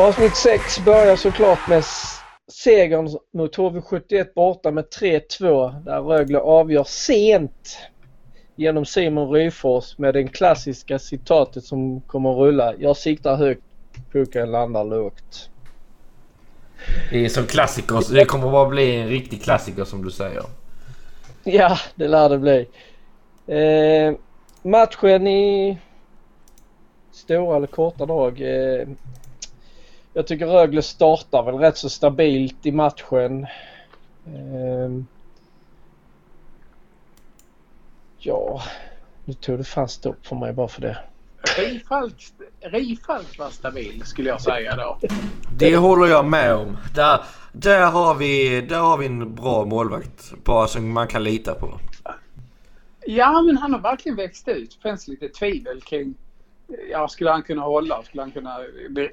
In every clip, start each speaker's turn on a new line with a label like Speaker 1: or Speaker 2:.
Speaker 1: Avsnitt 6 börjar såklart med segern mot HV71 borta med 3-2 där Rögle avgör sent genom Simon Ryfors med det klassiska citatet som kommer rulla. Jag siktar högt, pucken landar lågt.
Speaker 2: Det är som klassiker. Det kommer bara bli en riktig klassiker som du säger.
Speaker 1: Ja, det lär det bli. Eh, matchen i stora eller korta drag. Eh, jag tycker Rögle startar väl rätt så stabilt i matchen. Eh, ja, nu tog det fan stopp för mig bara för det.
Speaker 3: Rifalk, Rifalk var stabil skulle jag säga då.
Speaker 2: Det håller jag med om. Där, där, har, vi, där har vi en bra målvakt bara som man kan lita på.
Speaker 3: Ja, men han har verkligen växt ut. Det finns lite tvivel kring Ja, skulle han kunna hålla? Skulle han kunna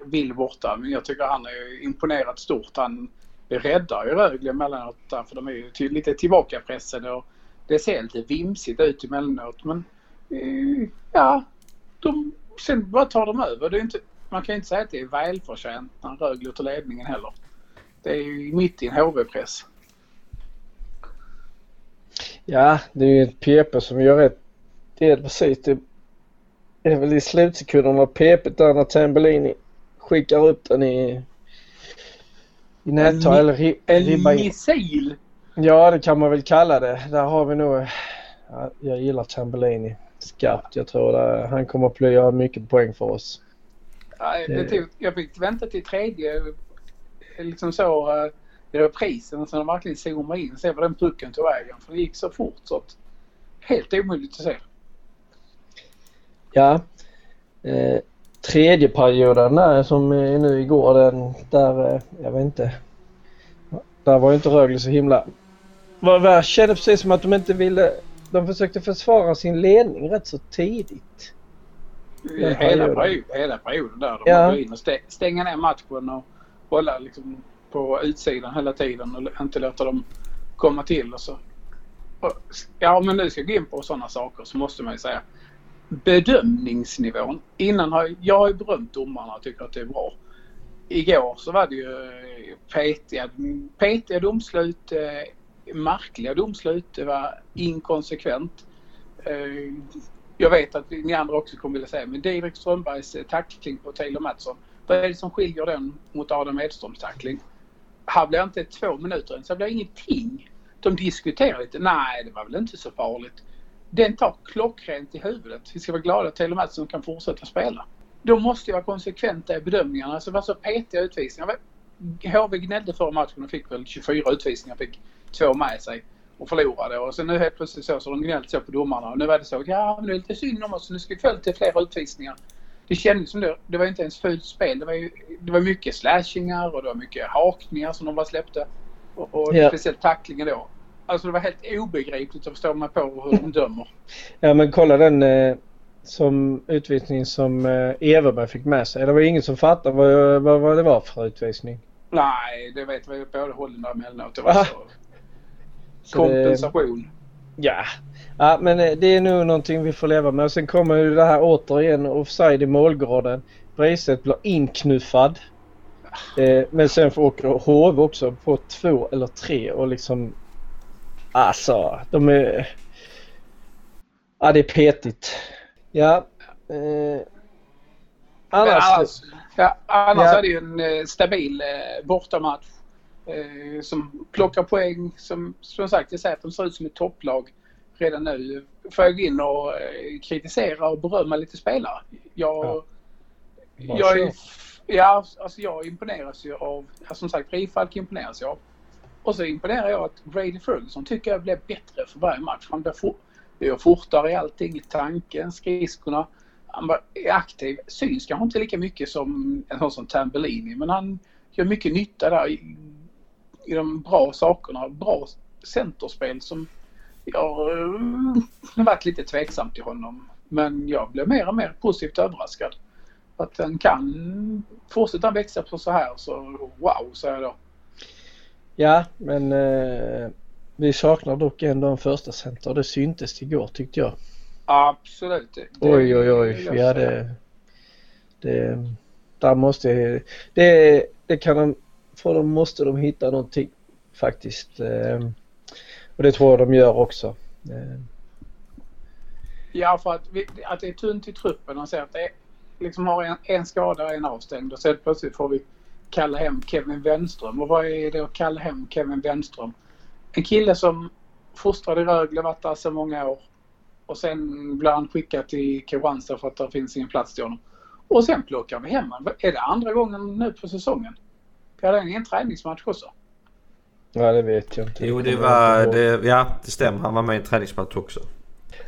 Speaker 3: vill borta? Men jag tycker han är imponerat stort. Han räddar ju Rögle emellanåt för de är ju till, lite tillbakapressade och det ser lite vimsigt ut emellanåt. Men eh, ja, de, sen bara tar de över. Det är inte, man kan ju inte säga att det är välförtjänt när Rögle tar ledningen heller. Det är ju mitt i en HV-press.
Speaker 1: Ja, det är ju ett PP som gör rätt är precis. Det är väl i slutsekunderna PP där när Tambellini skickar upp den i, i nättaget eller ri,
Speaker 3: En missil!
Speaker 1: Ja, det kan man väl kalla det. Där har vi nog... Ja, jag gillar Tambellini skarpt. Jag tror att han kommer att göra mycket poäng för oss.
Speaker 3: Ja, det tog, jag fick vänta till tredje, liksom så, uh, i reprisen så de verkligen zoomade in och se vad den pucken tog vägen. För det gick så fort så att helt omöjligt att se.
Speaker 1: Ja. Eh, tredje perioden där som är nu igår den där, eh, jag vet inte. Där var ju inte Rögle så himla... Jag kände precis som att de inte ville de försökte försvara sin ledning rätt så tidigt.
Speaker 3: Hela perioden, hela perioden där. De ja. går in och stänga ner matchen och hålla liksom på utsidan hela tiden och inte låta dem komma till. Och så. Ja, men nu ska jag gå in på sådana saker så måste man ju säga bedömningsnivån. Innan har jag har ju berömt domarna och tycker att det är bra. Igår så var det ju eh, petiga, petiga domslut, eh, märkliga domslut. Det var inkonsekvent. Eh, jag vet att ni andra också kommer vilja säga, men Didrik Strömbergs eh, tackling på Taylor Mattsson. Vad är det som skiljer den mot Adam Edströms tackling? Här blir inte två minuter ens, här blir ingenting. De diskuterar lite. Nej, det var väl inte så farligt. Den tar klockrent i huvudet. Vi ska vara glada att Taylor Mattsson kan fortsätta spela. De måste ju vara konsekventa i bedömningarna. Alltså det var så petiga utvisningar. HV gnällde förra matchen och fick väl 24 utvisningar. Fick två med sig och förlorade. Och sen nu helt plötsligt så, så de gnällt så på domarna. Och nu var det så ja men det är lite synd om oss. Nu ska vi få lite fler utvisningar. Det kändes som det. Det var inte ens fullt spel. Det var, ju, det var mycket slashingar och det var mycket hakningar som de bara släppte. Och, och ja. speciellt tacklingen då. Alltså det var helt obegripligt att förstå mig på hur de dömer.
Speaker 1: Ja men kolla den eh, som utvisning som eh, Everberg fick med sig. Det var ingen som fattade vad, vad, vad det var för utvisning.
Speaker 3: Nej, det vet vi båda hållen där emellanåt. Det var så Kompensation.
Speaker 1: ja. ja, men eh, det är nog någonting vi får leva med. Och sen kommer ju det här återigen offside i målgraden. Breistedt blir inknuffad. Eh, men sen får åker HV också på två eller tre och liksom... Alltså, de är... Ja, det är petigt. Ja. Eh,
Speaker 3: annars... annars, ja, annars ja. är det ju en eh, stabil eh, bortamatch eh, som plockar poäng. Som, som sagt, jag säger att de ser ut som ett topplag redan nu. Får jag gå in och eh, kritisera och berömma lite spelare? Jag, ja. jag, är, ja, alltså jag imponeras ju av, som sagt Rifalk imponeras jag av. Och så imponerar jag att Brady Ferguson tycker jag blev bättre för varje match. Han blir for, fortare i allting, i tanken, skridskorna. Han är aktiv. Syns kanske inte lika mycket som en sån som Tambellini men han gör mycket nytta där i de bra sakerna. Bra centerspel som jag har varit lite tveksam till honom. Men jag blev mer och mer positivt överraskad. Att den kan fortsätta växa på så här så wow säger jag då.
Speaker 1: Ja men eh, vi saknar dock ändå en första center. Det syntes igår tyckte jag.
Speaker 3: Absolut. Det,
Speaker 1: oj oj oj. Vi hade... Det, där måste det, det kan de, för dem måste de hitta någonting faktiskt. Eh, och det tror jag de gör också. Eh.
Speaker 3: Ja, för att, vi, att det är tunt i truppen och ser att det är, liksom har en, en skada och en avstängd och sen plötsligt får vi kalla hem Kevin Wenström. Och vad är det att kalla hem Kevin Wenström? En kille som fostrad i Rögle, varit där så många år. Och sen blir han skickad till Kristianstad för att det finns ingen plats till honom. Och sen plockar vi hem honom. Är det andra gången nu på säsongen? Vi hade en träningsmatch också.
Speaker 1: Ja, det vet jag inte.
Speaker 2: Jo, det var... Det, ja, det stämmer. Han var med i en träningsmatch också.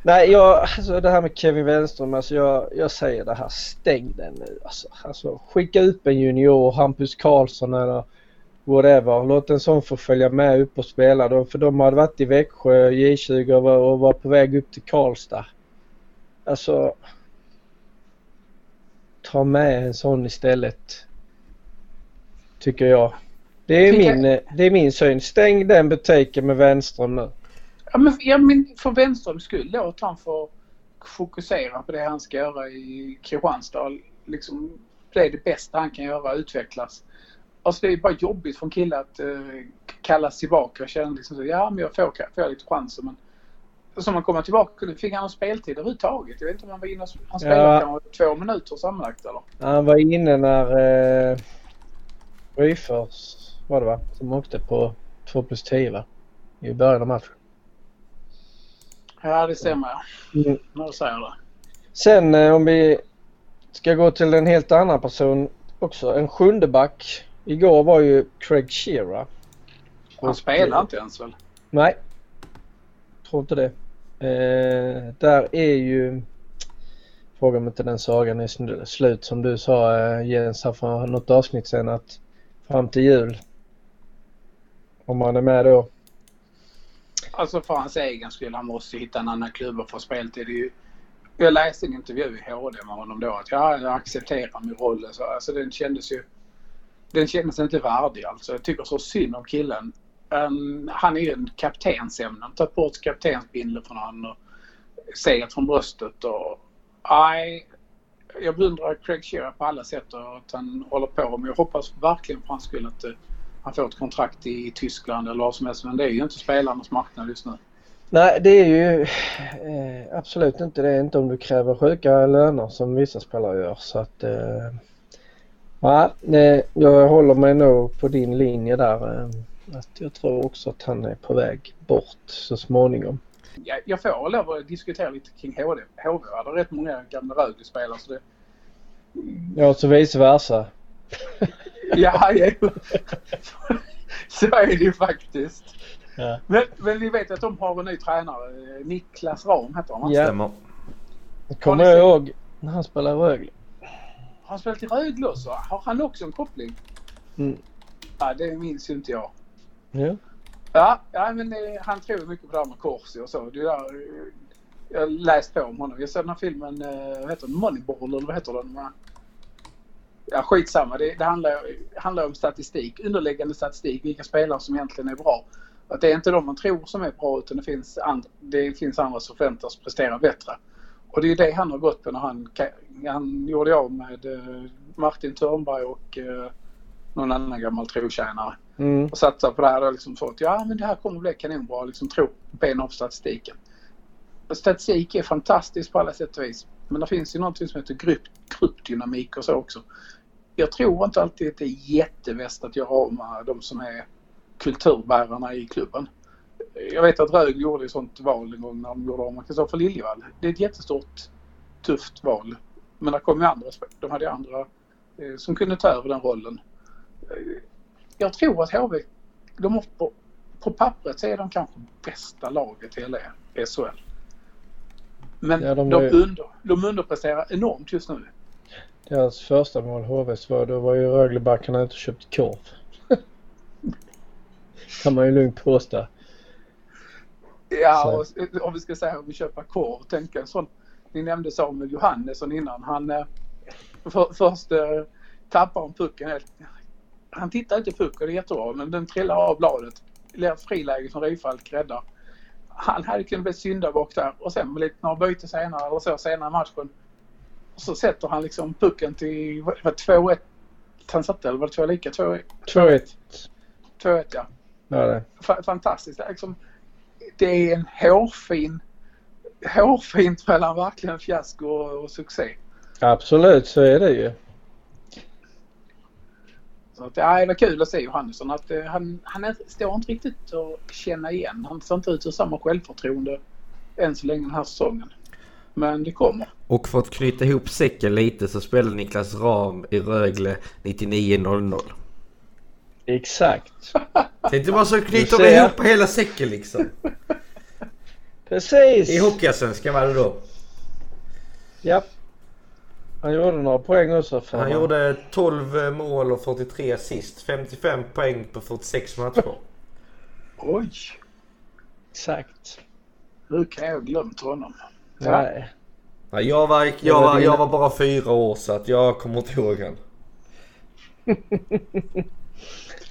Speaker 1: Nej, jag, alltså det här med Kevin Wenström, alltså jag, jag säger det här, stäng den nu. Alltså, alltså skicka upp en junior, Hampus Karlsson eller whatever. Låt en sån få följa med upp och spela. Då, för de hade varit i Växjö, J20 och var, och var på väg upp till Karlstad. Alltså... Ta med en sån istället. Tycker jag. Det är, min, det är min syn. Stäng den butiken med Wenström nu.
Speaker 3: Ja men, ja, men för Wenströms skull att han får fokusera på det han ska göra i Kristianstad. Liksom, det är det bästa han kan göra, utvecklas. Alltså det är bara jobbigt för en kille att uh, kallas tillbaka och känna liksom så, ja men jag får, får jag lite chanser men som han kommer tillbaka, nu fick han någon speltid överhuvudtaget. Jag vet inte om han var inne och han spelade ja. två minuter sammanlagt eller?
Speaker 1: Han var inne när eh, Ryfors var det va? Som åkte på 2 plus 10 va? I början av matchen.
Speaker 3: Ja det stämmer mm. du säger det.
Speaker 1: Sen eh, om vi ska gå till en helt annan person också. En sjunde back. Igår var ju Craig Shearer.
Speaker 3: Han spelar inte ens väl?
Speaker 1: Nej. Tror inte det. Eh, där är ju Fråga om inte den sagan är slut som du sa eh, Jens här för något avsnitt sen att fram till jul. Om han är med då.
Speaker 3: Alltså för hans egen skull. Han måste hitta en annan klubb och få speltid. Jag läste en intervju i HD med honom då att ja, jag accepterar min roll. Så, alltså den kändes ju... Den kändes inte värdig alltså. Jag tycker så synd om killen. Um, han är ju en kaptensämne. Ta bort kaptensbindeln från honom och seglat från bröstet och... Nej, jag beundrar Craig Shearer på alla sätt och att han håller på. Men jag hoppas verkligen för hans skull att uh, han får ett kontrakt i Tyskland eller vad som helst. Men det är ju inte spelarnas marknad just nu.
Speaker 1: Nej, det är ju eh, absolut inte det. Inte om du kräver sjuka löner som vissa spelare gör. Så att... Eh, nej, jag håller mig nog på din linje där. Eh, att jag tror också att han är på väg bort så småningom.
Speaker 3: Jag, jag får lov att diskutera lite kring HD. HV hade rätt många gamla Rögle-spelare så det...
Speaker 1: Ja, så vice versa.
Speaker 3: ja, så är det ju faktiskt. Ja. Men, men vi vet att de har en ny tränare. Niklas Ram heter han
Speaker 2: Ja. Stämmer.
Speaker 1: Det kommer jag ihåg när han spelade i Rögle.
Speaker 3: Har han spelat i Rögle också? Har han också en koppling?
Speaker 1: Mm.
Speaker 3: Ja, det minns ju inte jag.
Speaker 1: Ja.
Speaker 3: Ja, ja men eh, han tror mycket på det här med Corsi och så. Det där, eh, jag har läst på om honom. Jag såg den här filmen, eh, vad heter den? Moneyball eller vad heter den? Ja, skitsamma. Det, det handlar, handlar om statistik, underliggande statistik, vilka spelare som egentligen är bra. Att det är inte de man tror som är bra utan det finns, and, det finns andra som förväntas prestera bättre. Och det är det han har gått på när han, han gjorde av med Martin Törnberg och någon annan gammal trotjänare.
Speaker 1: Mm.
Speaker 3: Och satsar på det här och liksom så att ja men det här kommer bli kanonbra. Liksom tro bena av statistiken. Och statistik är fantastiskt på alla sätt och vis. Men det finns ju någonting som heter grupp, gruppdynamik och så också. Jag tror inte alltid att det är jätteväst att göra av med de som är kulturbärarna i klubben. Jag vet att Rögle gjorde ett sånt val en gång när de gjorde om med Kristoffer Liljevall. Det är ett jättestort, tufft val. Men det kom ju andra, de hade andra eh, som kunde ta över den rollen jag tror att HV, de har på, på pappret så är de kanske bästa laget i hela SHL. Men ja, de, de, är... under, de underpresterar enormt just nu.
Speaker 1: Deras första mål HVs var, då var ju Röglebackarna ute och köpte korv. kan man ju lugnt påstå.
Speaker 3: Ja, och, om vi ska säga om vi köper korv. Tänk en sån. Ni nämnde Samuel Johannesson innan. Han eh, för, först eh, tappar han pucken helt han tittar inte puck och det är jättebra men den trillar av bladet. Friläge som Rifalk räddar. Han hade kunnat bli syndabock där och sen med lite några byten senare eller så senare i matchen. Så sätter han liksom pucken till vad vad, 2-1. Han satte eller var det två lika? 2-1
Speaker 1: 2-1.
Speaker 3: 2-1 ja.
Speaker 1: Ja, det.
Speaker 3: Fa- Fantastiskt. Det är, liksom, det är en hårfin hårfint mellan verkligen fiasko och, och succé.
Speaker 1: Absolut, så är det ju.
Speaker 3: Så att, ja, det var kul att se Johannesson. Att, eh, han han är, står inte riktigt att känna igen. Han ser inte ut att samma självförtroende än så länge den här säsongen. Men det kommer.
Speaker 2: Och för att knyta ihop säcken lite så spelar Niklas Ram i Rögle 99.00.
Speaker 1: Exakt.
Speaker 2: Tänkte bara så knyter vi ihop hela säcken liksom.
Speaker 1: Precis.
Speaker 2: I Hockeyallsvenskan var det då.
Speaker 1: Ja. Han gjorde några poäng också för
Speaker 2: Han gjorde 12 mål och 43 assist. 55 poäng på 46 matcher.
Speaker 3: Oj!
Speaker 1: Exakt.
Speaker 3: Hur kan jag ha glömt honom?
Speaker 1: Nej.
Speaker 2: Ja, jag, var, jag, var, jag var bara fyra år så att jag kommer inte ihåg han.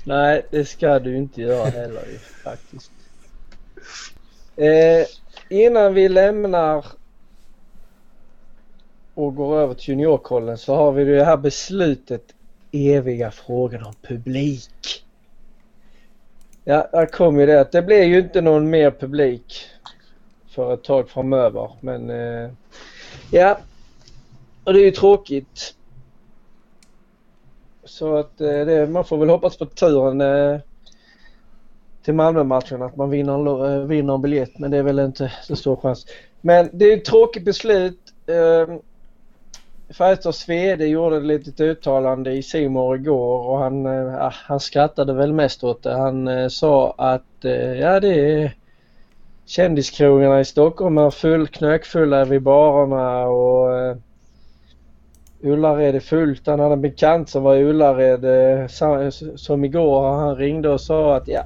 Speaker 1: Nej, det ska du inte göra heller faktiskt. Eh, innan vi lämnar och går över till juniorkollen så har vi det här beslutet eviga frågan om publik. Ja, där kom ju det att det blir ju inte någon mer publik för ett tag framöver men eh, ja, och det är ju tråkigt. Så att eh, det, man får väl hoppas på turen eh, till Malmö-matchen att man vinner en, eh, vinner en biljett men det är väl inte så stor chans. Men det är ett tråkigt beslut. Eh, Färjestads VD gjorde ett litet uttalande i Simor igår och han, eh, ah, han skrattade väl mest åt det. Han eh, sa att eh, ja det är kändiskrogarna i Stockholm är full, knökfulla vid barerna och eh, Ullared är fullt. Han hade en bekant som var i Ullared eh, som igår han ringde och sa att ja,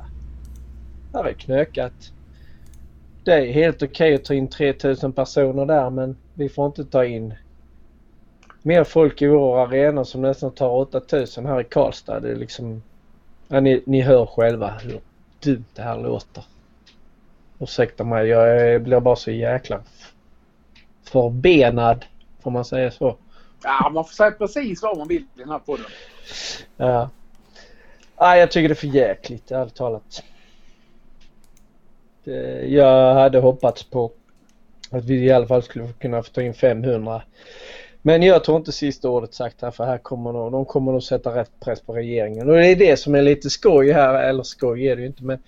Speaker 1: här är knökat. Det är helt okej att ta in 3000 personer där men vi får inte ta in mer folk i vår arena som nästan tar 8000 här i Karlstad. Det är liksom, ja, ni, ni hör själva hur dumt det här låter. Ursäkta mig, jag blir bara så jäkla förbenad. Får man säga så?
Speaker 3: Ja, man får säga precis vad man vill i den här podden.
Speaker 1: Ja. Nej, jag tycker det är för jäkligt, ärligt talat. Det, jag hade hoppats på att vi i alla fall skulle kunna få ta in 500. Men jag tror inte sista ordet sagt här för här kommer nog, de kommer nog sätta rätt press på regeringen. Och det är det som är lite skoj här, eller skoj är det ju inte men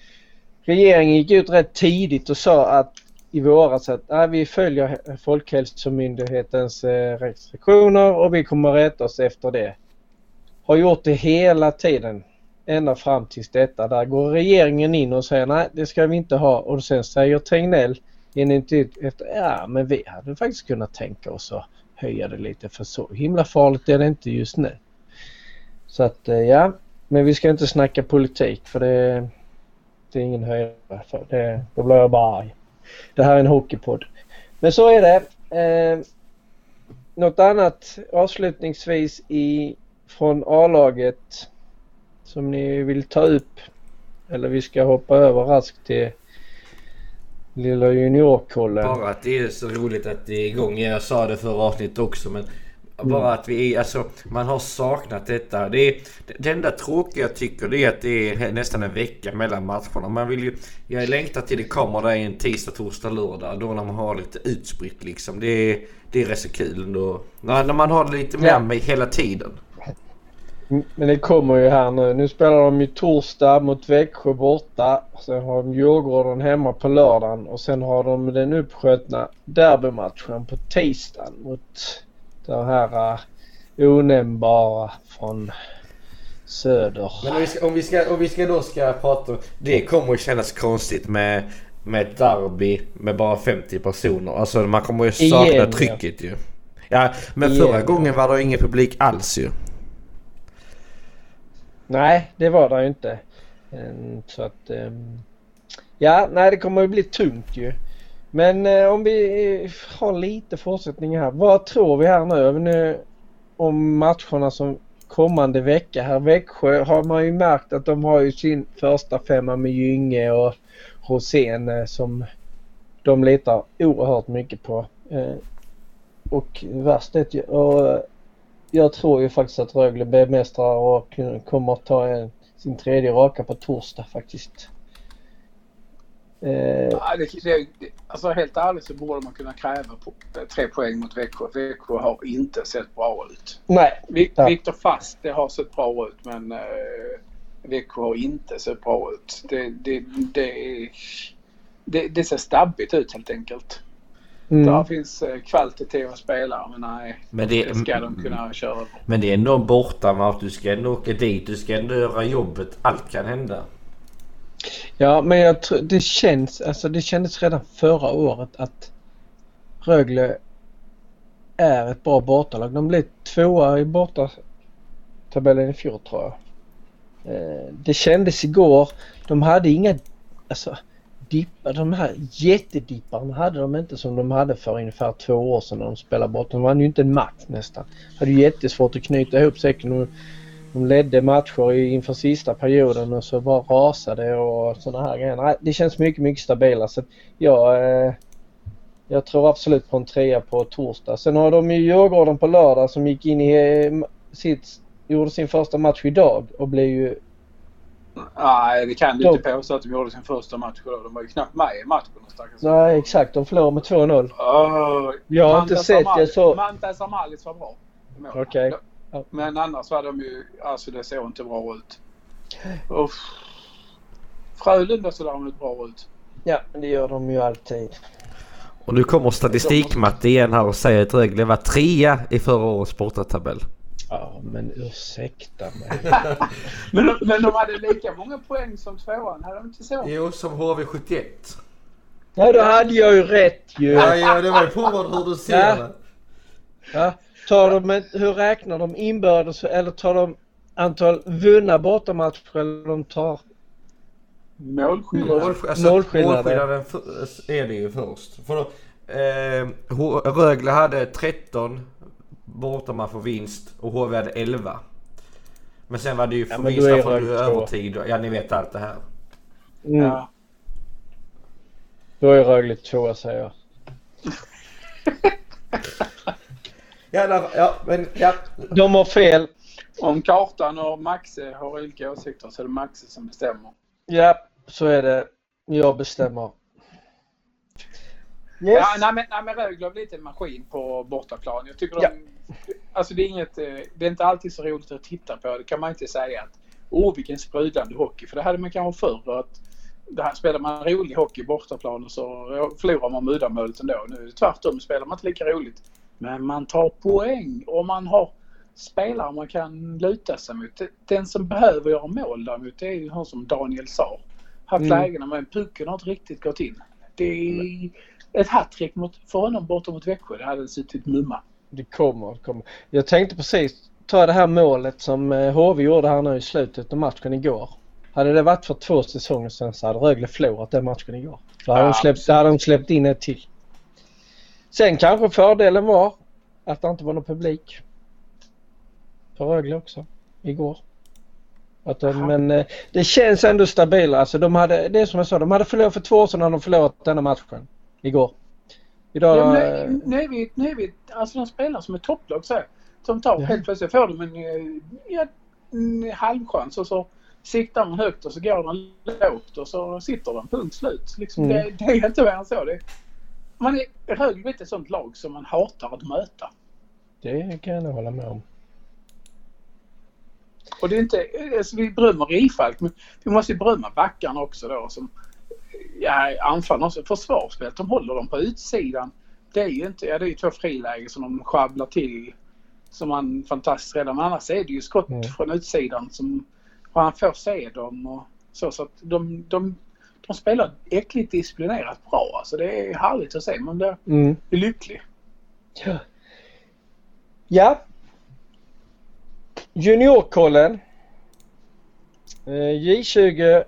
Speaker 1: regeringen gick ut rätt tidigt och sa att i våras att nej, vi följer Folkhälsomyndighetens eh, restriktioner och vi kommer rätta oss efter det. Har gjort det hela tiden. Ända fram tills detta. Där går regeringen in och säger nej det ska vi inte ha och sen säger Tegnell i en intervju efter ja men vi hade faktiskt kunnat tänka oss att höja det lite för så himla farligt är det inte just nu. Så att eh, ja, men vi ska inte snacka politik för det, det är ingen höjdare för det. Då blir jag bara arg. Det här är en hockeypodd. Men så är det. Eh, något annat avslutningsvis i, från A-laget som ni vill ta upp? Eller vi ska hoppa över raskt till lilla juniorkollen.
Speaker 2: Bara att det är så roligt att det är igång. Jag sa det förra avsnittet också men bara att vi är, alltså man har saknat detta. Det, är, det enda tråkiga jag tycker det är att det är nästan en vecka mellan matcherna. Man vill ju, jag längtar till det kommer där en tisdag, torsdag, lördag. Då när man har lite utspritt liksom. Det är, det är rätt så kul då. När, när man har det lite med mig hela tiden.
Speaker 1: Men det kommer ju här nu. Nu spelar de ju torsdag mot Växjö borta. Sen har de Djurgården hemma på lördagen och sen har de den uppskötna derbymatchen på tisdagen mot den här uh, onämnbara från söder.
Speaker 2: Men om vi, ska, om, vi ska, om vi ska då ska prata om... Det kommer att kännas konstigt med, med ett derby med bara 50 personer. Alltså man kommer ju sakna
Speaker 1: Igen, ja.
Speaker 2: trycket ju. Ja, men
Speaker 1: Igen.
Speaker 2: förra gången var det ingen publik alls ju.
Speaker 1: Nej, det var det ju inte. Ehm, Så att... ehm, Ja, nej det kommer ju bli tungt ju. Men eh, om vi eh, har lite fortsättning här. Vad tror vi här nu? nu om matcherna som kommande vecka här. Växjö har man ju märkt att de har ju sin första femma med Gynge och Rosén eh, som de litar oerhört mycket på. Eh, och värst är att jag, och eh, jag tror ju faktiskt att Rögle blir mästare och kommer att ta en, sin tredje raka på torsdag faktiskt.
Speaker 3: Eh, ja, det, det, alltså helt ärligt så borde man kunna kräva på, tre poäng mot Växjö. Växjö har inte sett bra ut.
Speaker 1: Nej.
Speaker 3: Viktor Fast det har sett bra ut men eh, Växjö har inte sett bra ut. Det, det, det, det, det ser stabbigt ut helt enkelt. Mm. Där finns eh, kvalitativa spelare men nej. Men det, det ska de kunna köra
Speaker 2: Men det är ändå en bortamatch. Du ska ändå åka dit. Du ska ändå göra jobbet. Allt kan hända.
Speaker 1: Ja men jag tror det känns, alltså det kändes redan förra året att Rögle är ett bra bortalag. De blev tvåa i bortatabellen i fjol tror jag. Eh, det kändes igår. De hade inga, alltså dippar, de här jättedipparna hade de inte som de hade för ungefär två år sedan när de spelade bort. De vann ju inte en match nästan. De Hade jättesvårt att knyta ihop säcken. De ledde matcher inför sista perioden och så bara rasade och sådana här grejer. Nej, det känns mycket, mycket stabilare. Så jag, eh, jag tror absolut på en trea på torsdag. Sen har de ju Djurgården på lördag som gick in i eh, sitt, gjorde sin första match idag och blev ju
Speaker 3: Nej, det kan du de... inte påstå att de gjorde sin första match idag. De var ju knappt med i matchen.
Speaker 1: Nej, exakt. De förlorade med 2-0. Uh, jag har inte sett det så...
Speaker 3: Mantas Amalis var bra.
Speaker 1: Okej. Okay.
Speaker 3: Ja. Men annars var de ju... Alltså det såg inte bra ut. Uff. Frölunda såg däremot bra ut.
Speaker 1: Ja, det gör de ju alltid.
Speaker 2: Och nu kommer statistikmatte igen här och säger att Rögle var trea i förra årets bortatabell.
Speaker 1: Ja, men ursäkta mig.
Speaker 3: men, men de hade lika många poäng som tvåan, hade de inte så?
Speaker 2: Jo, som HV71.
Speaker 1: Ja, då hade jag ju rätt ju.
Speaker 2: Ja, ja det var ju på hur du ser ja. det.
Speaker 1: Ja. Tar de, hur räknar de inbördes eller tar de antal vunna bortamatcher eller de tar
Speaker 3: Målskillnad.
Speaker 2: Alltså, målskillnaden är det ju först. För då, eh, Rögle hade 13 bortamatcher vinst och HV hade 11. Men sen var det ju ja, vinster från övertid. Ja, ni vet allt det här.
Speaker 1: Mm. Ja. Då är Rögle tvåa säger jag.
Speaker 2: ja, ja, men ja.
Speaker 1: De har fel.
Speaker 3: Om kartan och Maxe har olika åsikter så är det Maxe som bestämmer.
Speaker 1: Ja, så är det. Jag bestämmer.
Speaker 3: Yes. Ja, nej, men, nej, men Rögle har blivit en maskin på bortaplan. Jag tycker ja. de, alltså det är inget, eh, det är inte alltid så roligt att titta på. Det kan man inte säga att åh vilken sprudlande hockey. För det hade man kanske förr. Att det här, spelar man rolig hockey bortaplan och så förlorar man med uddamålet ändå. Nu tvärtom. Spelar man inte lika roligt. Men man tar poäng och man har spelare man kan luta sig mot. Den som behöver göra mål däremot det är ju han som Daniel sa. Haft mm. lägena men pucken har inte riktigt gått in. Det är ett hattrick för honom borta mot Växjö. Det hade suttit mumma.
Speaker 1: Det kommer, kommer. Jag tänkte precis ta det här målet som HV eh, gjorde här nu i slutet av matchen igår. Hade det varit för två säsonger sedan så hade Rögle förlorat den matchen igår. Då hade, ja, de, släppt, hade de släppt in ett till. Sen kanske fördelen var att det inte var någon publik. För Rögle också. Igår. Att de, men eh, det känns ändå stabilare. Alltså de hade, det är som jag sa, de hade förlorat för två år sedan när de förlorat denna matchen. Igår.
Speaker 3: Idag... Ja, nu, nu, är vi, nu är vi, alltså de spelar som ett topplag så. Som tar ja. helt plötsligt får de en, eh, ja, en halvchans och så siktar man högt och så går den lågt och så sitter den. Punkt slut. Liksom, mm. det, det, är inte mer än så. Det, man är Rögle ett sånt lag som man hatar att möta.
Speaker 1: Det kan jag nog hålla med om.
Speaker 3: Och det är inte, alltså vi berömmer Rifalk men vi måste ju berömma backarna också då som ja, anfallarna också. Försvarsspelet, de håller dem på utsidan. Det är ju inte, ja det är ju två frilägen som de sjabblar till som man fantastiskt räddar. Men annars är det ju skott mm. från utsidan som och han får se dem och så. Så att de, de, de spelar äckligt disciplinerat bra. Alltså det är härligt att se. Man blir mm. lycklig.
Speaker 1: Ja. ja. Juniorkollen. Eh, J20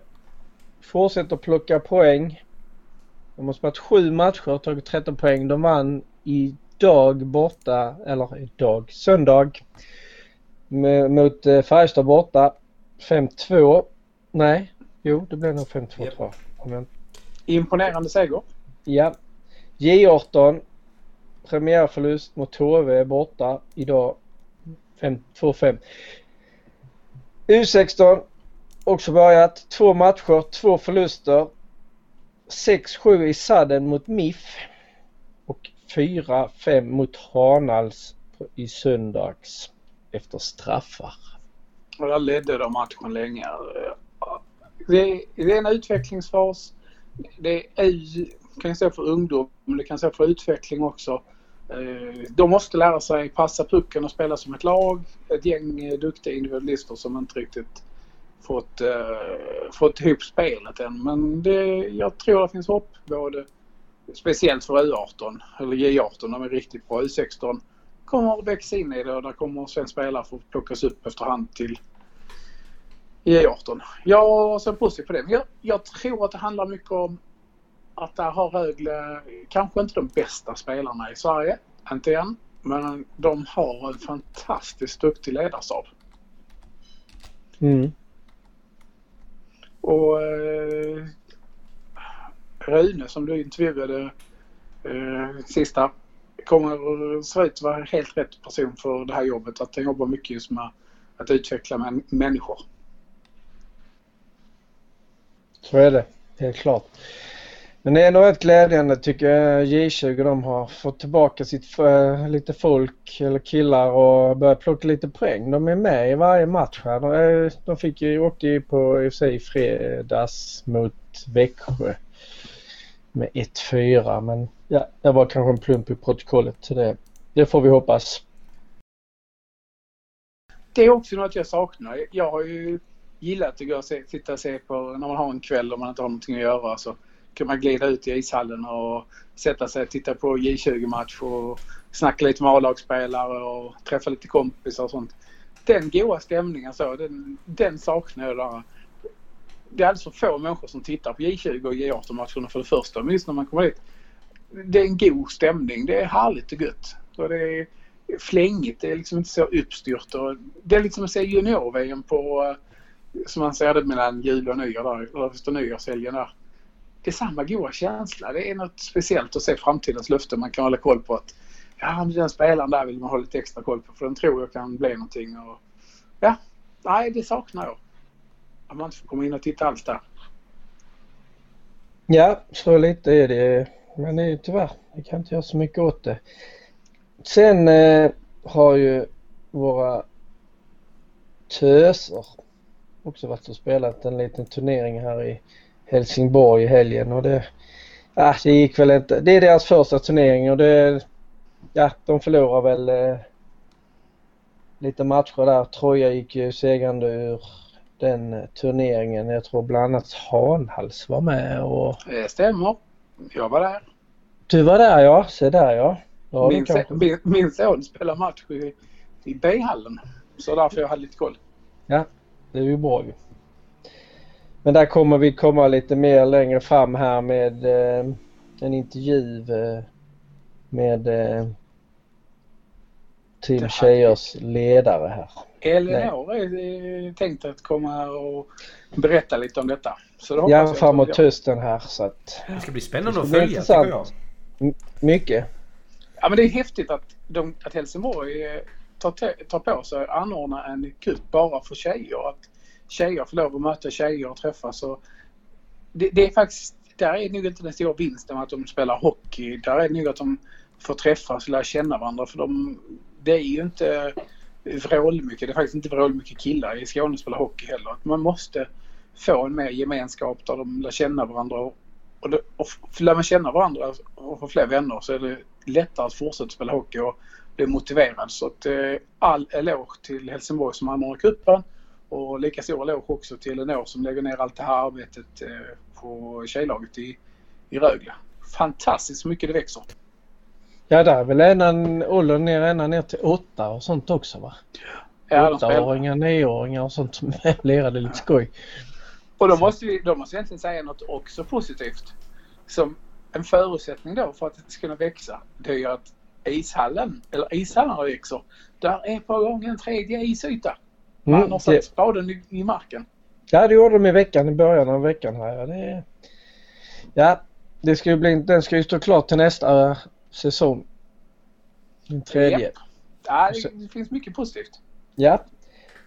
Speaker 1: fortsätter plocka poäng. De har spelat sju matcher och tagit 13 poäng. De vann idag borta, eller idag, söndag mot eh, Färjestad borta. 5-2. Nej, jo det blev nog 5-2 yep. tror jag.
Speaker 3: Imponerande seger.
Speaker 1: Ja. J18 premiärförlust mot HV borta idag. 2-5. U16 också börjat. Två matcher, två förluster. 6-7 i sadden mot MIF och 4-5 mot Hanals i söndags efter straffar.
Speaker 3: Och jag ledde de matchen länge. Det är, det är en utvecklingsfas. Det är, kan stå för ungdom, men det kan stå för utveckling också. Eh, de måste lära sig passa pucken och spela som ett lag. Ett gäng eh, duktiga individualister som inte riktigt fått, uh, fått ihop spelet än. Men det, jag tror det finns hopp. Både, speciellt för U18, eller J18, de är riktigt bra. U16 kommer att växa in i det och där kommer svensk spelare få plockas upp efterhand till J18. Jag ser positivt på det. Jag, jag tror att det handlar mycket om att där har Rögle kanske inte de bästa spelarna i Sverige. Inte än. Men de har en fantastiskt duktig ledarstab.
Speaker 1: Mm.
Speaker 3: Och eh, Rune som du intervjuade eh, sista kommer se ut att vara helt rätt person för det här jobbet. Att han jobbar mycket just med att utveckla män människor.
Speaker 1: Så är det, helt klart. Men det är ändå rätt glädjande tycker jag J20 de har fått tillbaka sitt äh, lite folk eller killar och börjat plocka lite poäng. De är med i varje match här. De, eh, de fick ju, åkte ju på i och för sig fredags mot Växjö med 1-4 men ja, det var kanske en plump i protokollet. Så det, det får vi hoppas.
Speaker 3: Det är också något jag saknar. Jag har ju gillat att gå och se, sitta och se på när man har en kväll och man inte har någonting att göra. Så kan man glida ut i ishallen och sätta sig och titta på J20-match och snacka lite med A-lagsspelare och träffa lite kompisar och sånt. Den goa stämningen så, den, den saknar jag där. Det är alldeles för få människor som tittar på J20 och J18-matcherna för det första. Men just när man kommer dit. Det är en god stämning. Det är härligt och gött. Och det är flängigt. Det är liksom inte så uppstyrt. Och det är liksom att se junior-VM på som man ser det mellan jul och nyår där, efter nyårshelgen där det är samma goda känsla. Det är något speciellt att se framtidens löften. Man kan hålla koll på att ja, den spelaren där vill man ha lite extra koll på för den tror jag kan bli någonting. Och, ja, nej det saknar jag. Att man inte får komma in och titta alls där.
Speaker 1: Ja, så lite är det. Men det är tyvärr, vi kan inte göra så mycket åt det. Sen eh, har ju våra töser också varit och spelat en liten turnering här i Helsingborg i helgen och det, ja, det gick väl inte. Det är deras första turnering och det, ja, de förlorar väl eh, lite matcher där. Troja gick ju segrande ur den eh, turneringen. Jag tror bland annat Hanhals var med och...
Speaker 3: Det stämmer. Jag var där.
Speaker 1: Du var där ja, se där ja.
Speaker 3: ja min, kanske... min, min son spelar match i, i B-hallen. Så därför jag hade lite koll.
Speaker 1: Ja, det är ju bra ju. Men där kommer vi komma lite mer längre fram här med eh, en intervju eh, med eh, Team Tjejers ledare här.
Speaker 3: Elinor är tänkt att komma och berätta lite om detta.
Speaker 1: Så det ja, framåt hösten här så att...
Speaker 2: Det ska bli spännande att följa tycker jag.
Speaker 1: mycket.
Speaker 3: Ja men det är häftigt att, de, att Helsingborg eh, tar, tar på sig att anordna en kupp bara för tjejer. Att tjejer får lov att möta tjejer och träffas. Och det, det är faktiskt, där är nog inte den stora vinsten med att de spelar hockey. Där är det nog att de får träffas och lära känna varandra. För de, det är ju inte vrålmycket, det är faktiskt inte vrålmycket killar i Skåne som spelar hockey heller. Att man måste få en mer gemenskap där de lär känna varandra. Och, och, det, och lär man känna varandra och få fler vänner så är det lättare att fortsätta spela hockey och bli motiverad. Så att, eh, all eloge till Helsingborg som anordnar cupen och lika stor eloge också till Elinor som lägger ner allt det här arbetet eh, på tjejlaget i, i Rögle. Fantastiskt mycket det växer.
Speaker 1: Ja, där är väl åldern ner ända ner till åtta och sånt också va? Ja, Åttaåringar, nioåringar och sånt som lirade lite skoj.
Speaker 3: Och då måste vi, då måste vi egentligen säga något också positivt. Som en förutsättning då för att det ska kunna växa. Det är ju att ishallen, eller ishallarna växer. Där är på gång en tredje isyta. Mm, Han har satt det... spaden i, i, marken.
Speaker 1: Ja, det gjorde de i veckan, i början av veckan här. Det... Ja, det ska ju bli, den ska ju stå klar till nästa säsong. Den tredje.
Speaker 3: Japp. Ja, det, det finns mycket positivt.
Speaker 1: Ja.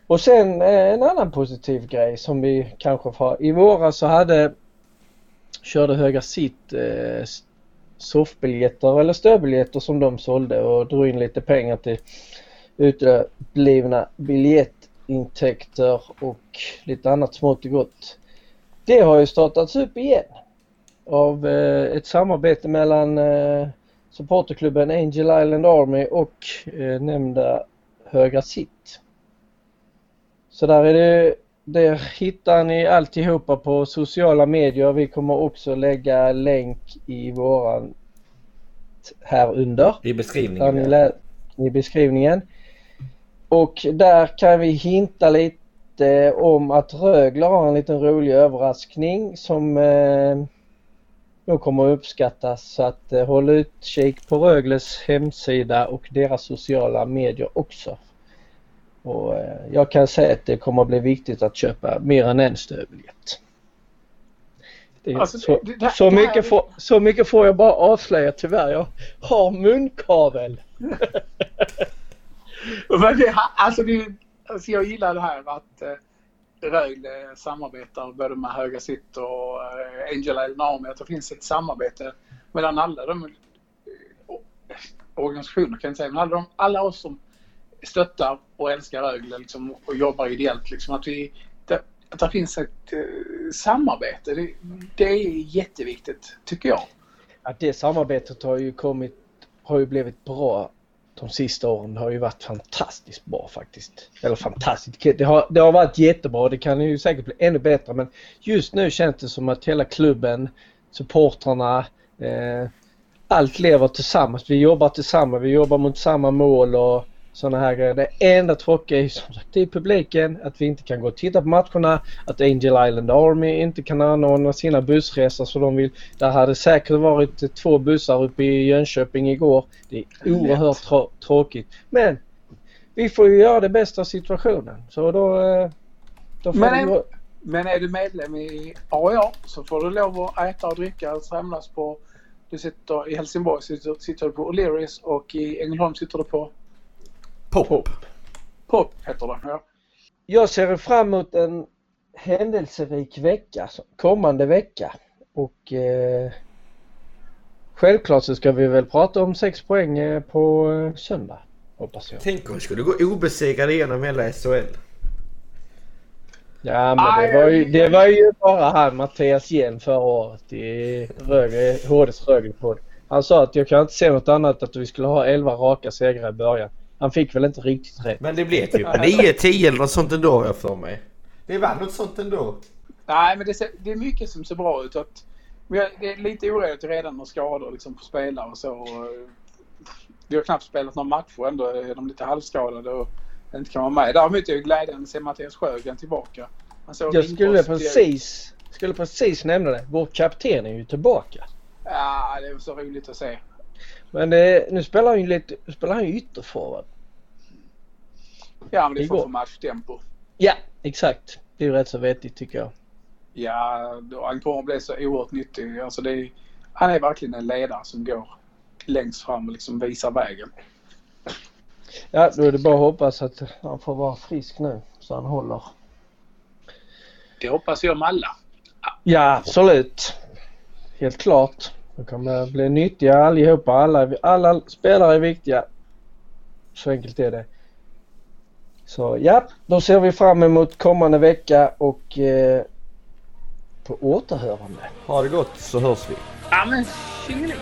Speaker 1: Och sen eh, en annan positiv grej som vi kanske får. I våras så hade körde Höga Sitt eh, soffbiljetter eller stödbiljetter som de sålde och drog in lite pengar till uteblivna biljettintäkter och lite annat smått och gott. Det har ju startats upp igen av eh, ett samarbete mellan eh, supporterklubben Angel Island Army och eh, nämnda Höga Sitt. Så där är det, det hittar ni alltihopa på sociala medier. Vi kommer också lägga länk i våran här under.
Speaker 2: I beskrivningen.
Speaker 1: ni I beskrivningen. Och där kan vi hinta lite om att Rögler har en liten rolig överraskning som eh, nog kommer att uppskattas. Så att eh, håll utkik på Rögles hemsida och deras sociala medier också. Och eh, jag kan säga att det kommer att bli viktigt att köpa mer än en stödbiljett.
Speaker 3: Alltså,
Speaker 1: så,
Speaker 3: det- det-
Speaker 1: så,
Speaker 3: här-
Speaker 1: mycket får, så mycket får jag bara avslöja tyvärr. Jag har munkavel.
Speaker 3: Men det, alltså det, alltså jag gillar det här att eh, Rögle samarbetar både med Höga Sitt och eh, Angel Army. Att det finns ett samarbete mellan alla de eh, organisationer kan jag säga, men alla, de, alla oss som stöttar och älskar Rögle liksom, och jobbar ideellt. Liksom, att, vi, det, att det finns ett eh, samarbete. Det, det är jätteviktigt tycker jag.
Speaker 1: Att det samarbetet har ju kommit, har ju blivit bra de sista åren. Det har ju varit fantastiskt bra faktiskt. Eller fantastiskt, det har, det har varit jättebra. Det kan ju säkert bli ännu bättre men just nu känns det som att hela klubben, supportrarna, eh, allt lever tillsammans. Vi jobbar tillsammans, vi jobbar mot samma mål och sådana här grejer. Det enda tråkiga är ju som sagt det är publiken, att vi inte kan gå och titta på matcherna, att Angel Island Army inte kan anordna sina bussresor så de vill. Där hade säkert varit två bussar uppe i Jönköping igår. Det är oerhört trå- tråkigt. Men vi får ju göra det bästa av situationen. Så då, eh, då får
Speaker 3: Men
Speaker 1: vi...
Speaker 3: är- Men är du medlem i AIA så får du lov att äta och dricka och samlas på... Du sitter i Helsingborg sitter, sitter du på O'Learys och i Ängelholm sitter du på
Speaker 2: Pop.
Speaker 3: Pop heter det. Ja.
Speaker 1: Jag ser fram emot en händelserik vecka, kommande vecka. Och eh, självklart så ska vi väl prata om sex poäng eh, på eh, söndag. Hoppas jag.
Speaker 2: Tänk om vi skulle gå obesegrade igenom hela SHL.
Speaker 1: Ja men det var ju, det var ju bara han Mattias Hjelm förra året i Rögle, HDs Rögle-podd. Han sa att jag kan inte se något annat att vi skulle ha 11 raka segrar i början. Han fick väl inte riktigt rätt.
Speaker 2: Men det blev typ 9-10 eller något sånt ändå jag för mig. Det var något sånt ändå.
Speaker 3: Nej men det, ser, det är mycket som ser bra ut. Att, vi har- det är lite oroligt redan med skador liksom, på spelare och så. och, eh, Vi har knappt spelat några matcher ändå är de lite halvskadade och inte kan vara med. Däremot är det glädjande att se Mattias Sjögren tillbaka.
Speaker 1: Jag skulle precis, skulle precis nämna det. Vår kapten är ju tillbaka.
Speaker 3: Ja, det är så roligt att se.
Speaker 1: Men det, nu spelar han ju lite, spelar han ju ytterforward.
Speaker 3: Ja, men det
Speaker 1: Det
Speaker 3: får få matchtempo.
Speaker 1: Ja, exakt. Det är ju rätt så vettigt tycker jag.
Speaker 3: Ja, han kommer att bli så oerhört nyttig. Alltså det är, han är verkligen en ledare som går längst fram och liksom visar vägen.
Speaker 1: Ja, då är det bara att hoppas att han får vara frisk nu så han håller.
Speaker 3: Det hoppas jag med alla.
Speaker 1: Ja, absolut. Helt klart. De kommer bli nyttiga allihopa. Alla, alla spelare är viktiga. Så enkelt är det. Så ja, då ser vi fram emot kommande vecka och eh, på återhörande.
Speaker 2: Ha det gott så hörs vi.
Speaker 3: Ja men tjingeling!